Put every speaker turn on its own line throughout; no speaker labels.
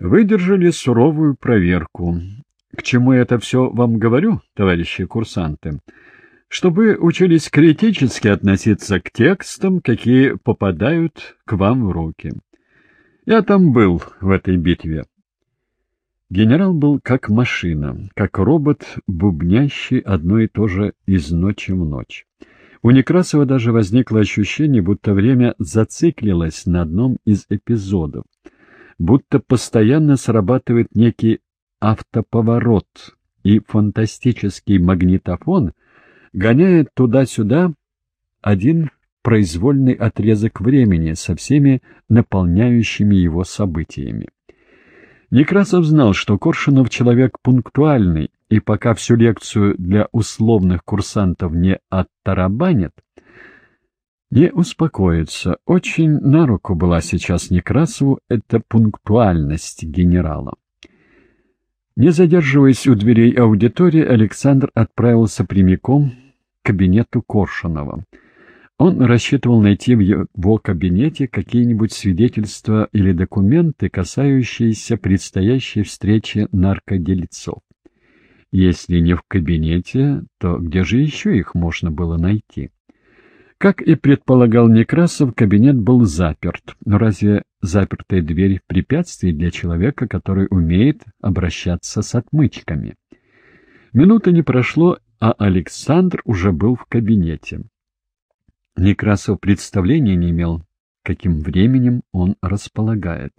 Выдержали суровую проверку. К чему я это все вам говорю, товарищи курсанты? Чтобы учились критически относиться к текстам, какие попадают к вам в руки. Я там был в этой битве. Генерал был как машина, как робот, бубнящий одно и то же из ночи в ночь. У Некрасова даже возникло ощущение, будто время зациклилось на одном из эпизодов, будто постоянно срабатывает некий автоповорот, и фантастический магнитофон гоняет туда-сюда один произвольный отрезок времени со всеми наполняющими его событиями. Некрасов знал, что Коршунов человек пунктуальный, и пока всю лекцию для условных курсантов не оттарабанит, не успокоится. Очень на руку была сейчас Некрасову эта пунктуальность генерала. Не задерживаясь у дверей аудитории, Александр отправился прямиком к кабинету Коршунова. Он рассчитывал найти в его кабинете какие-нибудь свидетельства или документы, касающиеся предстоящей встречи наркоделецов. Если не в кабинете, то где же еще их можно было найти? Как и предполагал Некрасов, кабинет был заперт. Но разве запертая дверь препятствие для человека, который умеет обращаться с отмычками? Минуты не прошло, а Александр уже был в кабинете. Некрасов представления не имел, каким временем он располагает.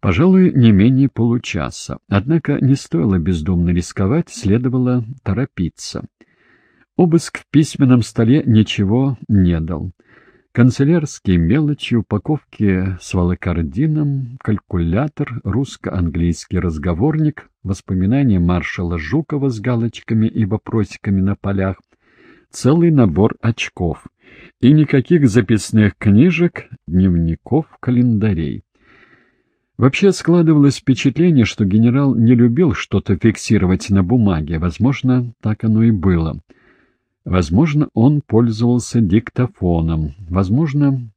Пожалуй, не менее получаса. Однако не стоило бездумно рисковать, следовало торопиться. Обыск в письменном столе ничего не дал. Канцелярские мелочи, упаковки с волокордином, калькулятор, русско-английский разговорник, воспоминания маршала Жукова с галочками и вопросиками на полях, целый набор очков — и никаких записных книжек, дневников, календарей. Вообще складывалось впечатление, что генерал не любил что-то фиксировать на бумаге. Возможно, так оно и было. Возможно, он пользовался диктофоном. Возможно,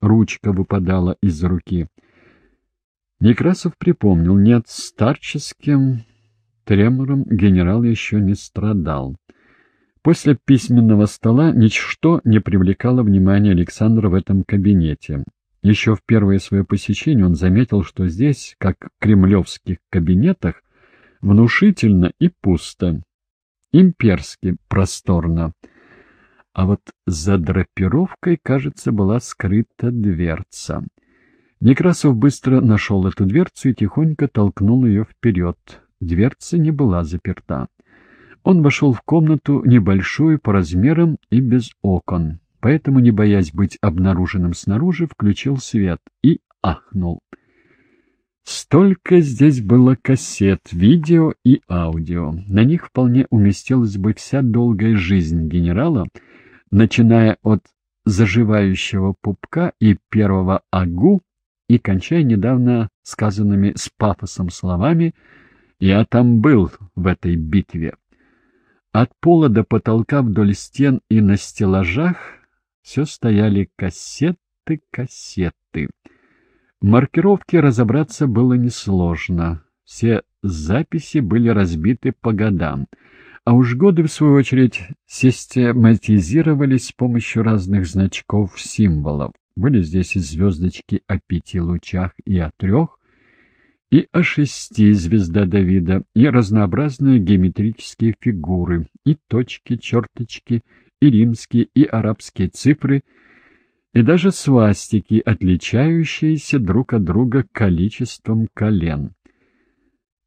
ручка выпадала из руки. Некрасов припомнил, нет, старческим тремором генерал еще не страдал. После письменного стола ничто не привлекало внимания Александра в этом кабинете. Еще в первое свое посещение он заметил, что здесь, как в кремлевских кабинетах, внушительно и пусто, имперски просторно. А вот за драпировкой, кажется, была скрыта дверца. Некрасов быстро нашел эту дверцу и тихонько толкнул ее вперед. Дверца не была заперта. Он вошел в комнату небольшую по размерам и без окон, поэтому, не боясь быть обнаруженным снаружи, включил свет и ахнул. Столько здесь было кассет, видео и аудио. На них вполне уместилась бы вся долгая жизнь генерала, начиная от заживающего пупка и первого агу и кончая недавно сказанными с пафосом словами «Я там был в этой битве». От пола до потолка вдоль стен и на стеллажах все стояли кассеты, кассеты. В маркировке разобраться было несложно. Все записи были разбиты по годам, а уж годы, в свою очередь, систематизировались с помощью разных значков символов. Были здесь и звездочки о пяти лучах и о трех, и о шести звезда Давида, и разнообразные геометрические фигуры, и точки, черточки, и римские, и арабские цифры, и даже свастики, отличающиеся друг от друга количеством колен.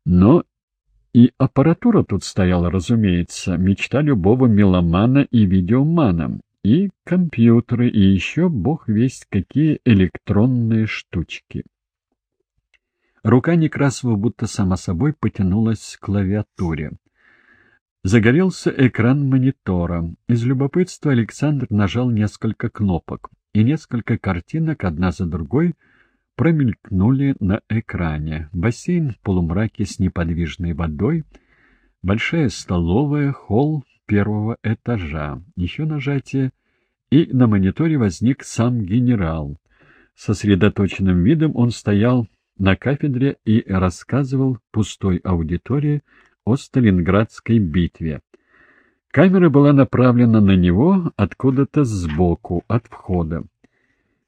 Но и аппаратура тут стояла, разумеется, мечта любого меломана и видеомана, и компьютеры, и еще бог весть какие электронные штучки. Рука Некрасова будто сама собой потянулась к клавиатуре. Загорелся экран монитора. Из любопытства Александр нажал несколько кнопок, и несколько картинок одна за другой промелькнули на экране. Бассейн в полумраке с неподвижной водой, большая столовая, холл первого этажа. Еще нажатие, и на мониторе возник сам генерал. Сосредоточенным видом он стоял на кафедре и рассказывал пустой аудитории о Сталинградской битве. Камера была направлена на него откуда-то сбоку, от входа.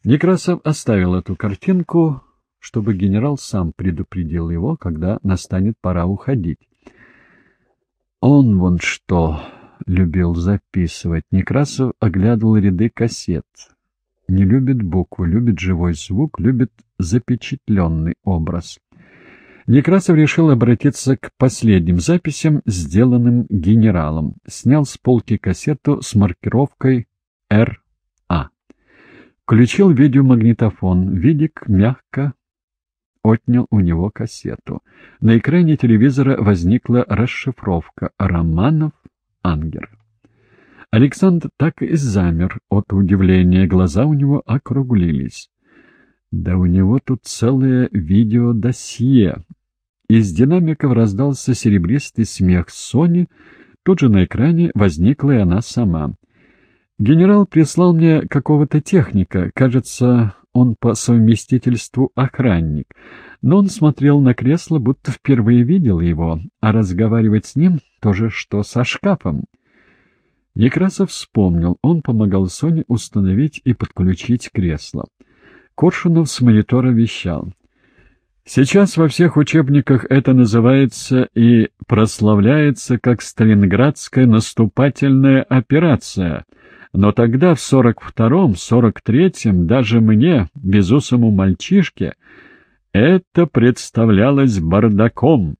Некрасов оставил эту картинку, чтобы генерал сам предупредил его, когда настанет пора уходить. Он вон что любил записывать. Некрасов оглядывал ряды кассет. Не любит буквы, любит живой звук, любит запечатленный образ. Некрасов решил обратиться к последним записям, сделанным генералом. Снял с полки кассету с маркировкой «РА». Включил видеомагнитофон. Видик мягко отнял у него кассету. На экране телевизора возникла расшифровка «Романов Ангер». Александр так и замер от удивления, глаза у него округлились. Да у него тут целое видеодосье. Из динамиков раздался серебристый смех Сони, тут же на экране возникла и она сама. «Генерал прислал мне какого-то техника, кажется, он по совместительству охранник, но он смотрел на кресло, будто впервые видел его, а разговаривать с ним тоже что со шкафом». Некрасов вспомнил, он помогал Соне установить и подключить кресло. Коршунов с монитора вещал. Сейчас во всех учебниках это называется и прославляется как Сталинградская наступательная операция, но тогда в 42-м, 43-м даже мне, безусому мальчишке, это представлялось бардаком.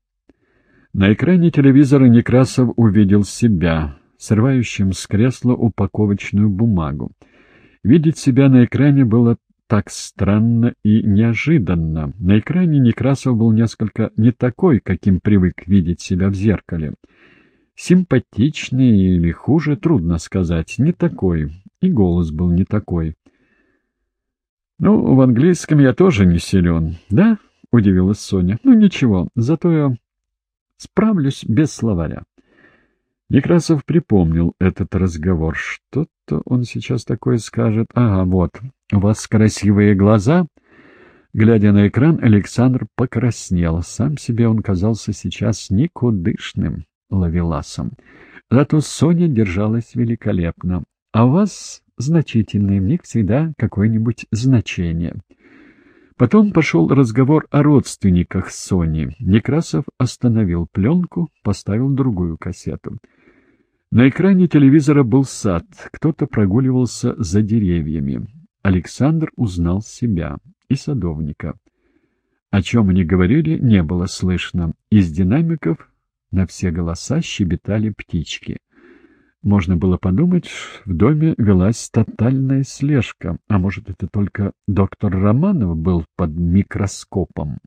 На экране телевизора Некрасов увидел себя, срывающим с кресла упаковочную бумагу. Видеть себя на экране было так странно и неожиданно. На экране Некрасов был несколько не такой, каким привык видеть себя в зеркале. Симпатичный или хуже, трудно сказать, не такой. И голос был не такой. «Ну, в английском я тоже не силен, да?» — удивилась Соня. «Ну, ничего, зато я справлюсь без словаря». Некрасов припомнил этот разговор. Что-то он сейчас такое скажет. Ага, вот. У вас красивые глаза. Глядя на экран, Александр покраснел. Сам себе он казался сейчас никудышным ловеласом. Зато Соня держалась великолепно. А у вас значительный, в них всегда какое-нибудь значение. Потом пошел разговор о родственниках Сони. Некрасов остановил пленку, поставил другую кассету. На экране телевизора был сад, кто-то прогуливался за деревьями. Александр узнал себя и садовника. О чем они говорили, не было слышно. Из динамиков на все голоса щебетали птички. Можно было подумать, в доме велась тотальная слежка, а может, это только доктор Романов был под микроскопом.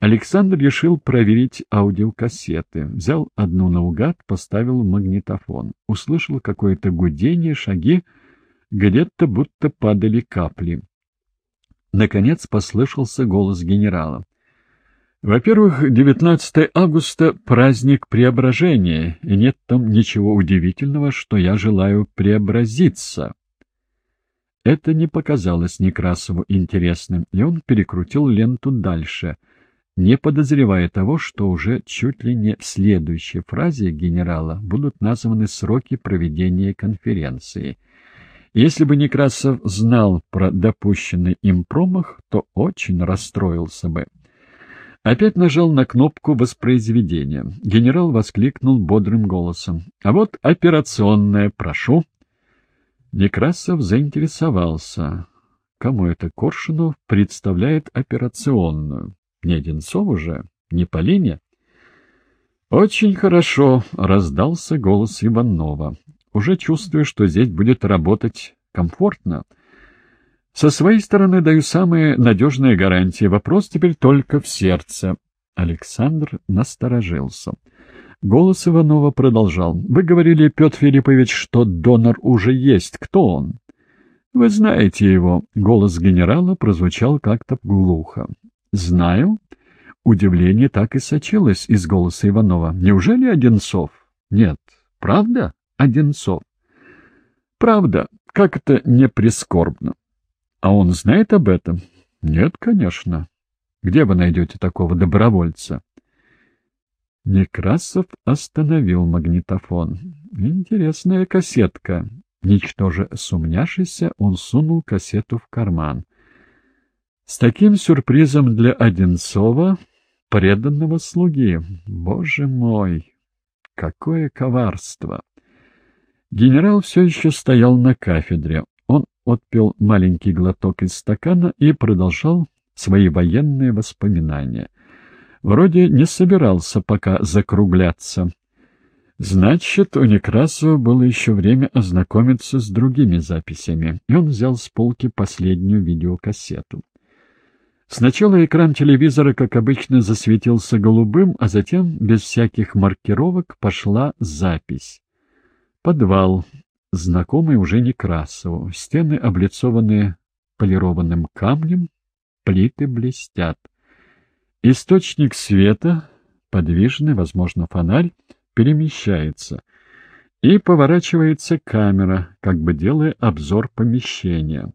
Александр решил проверить аудиокассеты. Взял одну наугад, поставил магнитофон. Услышал какое-то гудение, шаги, где-то будто падали капли. Наконец послышался голос генерала. Во-первых, 19 августа — праздник преображения, и нет там ничего удивительного, что я желаю преобразиться. Это не показалось Некрасову интересным, и он перекрутил ленту дальше — не подозревая того, что уже чуть ли не в следующей фразе генерала будут названы сроки проведения конференции. Если бы Некрасов знал про допущенный им промах, то очень расстроился бы. Опять нажал на кнопку воспроизведения. Генерал воскликнул бодрым голосом. «А вот операционная, прошу». Некрасов заинтересовался. Кому это Коршунов представляет операционную? Не Одинцову же, не Полине. «Очень хорошо», — раздался голос Иванова. «Уже чувствую, что здесь будет работать комфортно. Со своей стороны даю самые надежные гарантии. Вопрос теперь только в сердце». Александр насторожился. Голос Иванова продолжал. «Вы говорили, Петр Филиппович, что донор уже есть. Кто он?» «Вы знаете его». Голос генерала прозвучал как-то глухо. «Знаю». Удивление так и сочилось из голоса Иванова. «Неужели Одинцов?» «Нет». «Правда, Одинцов?» «Правда. Как это не прискорбно?» «А он знает об этом?» «Нет, конечно». Где вы найдете такого добровольца? Некрасов остановил магнитофон. Интересная кассетка. Ничтоже сумняшися, он сунул кассету в карман. С таким сюрпризом для Одинцова, преданного слуги. Боже мой, какое коварство! Генерал все еще стоял на кафедре. Он отпил маленький глоток из стакана и продолжал свои военные воспоминания. Вроде не собирался пока закругляться. Значит, у Некрасова было еще время ознакомиться с другими записями, и он взял с полки последнюю видеокассету. Сначала экран телевизора, как обычно, засветился голубым, а затем, без всяких маркировок, пошла запись. Подвал, знакомый уже Некрасову. Стены облицованы полированным камнем, плиты блестят. Источник света, подвижный, возможно, фонарь, перемещается. И поворачивается камера, как бы делая обзор помещения.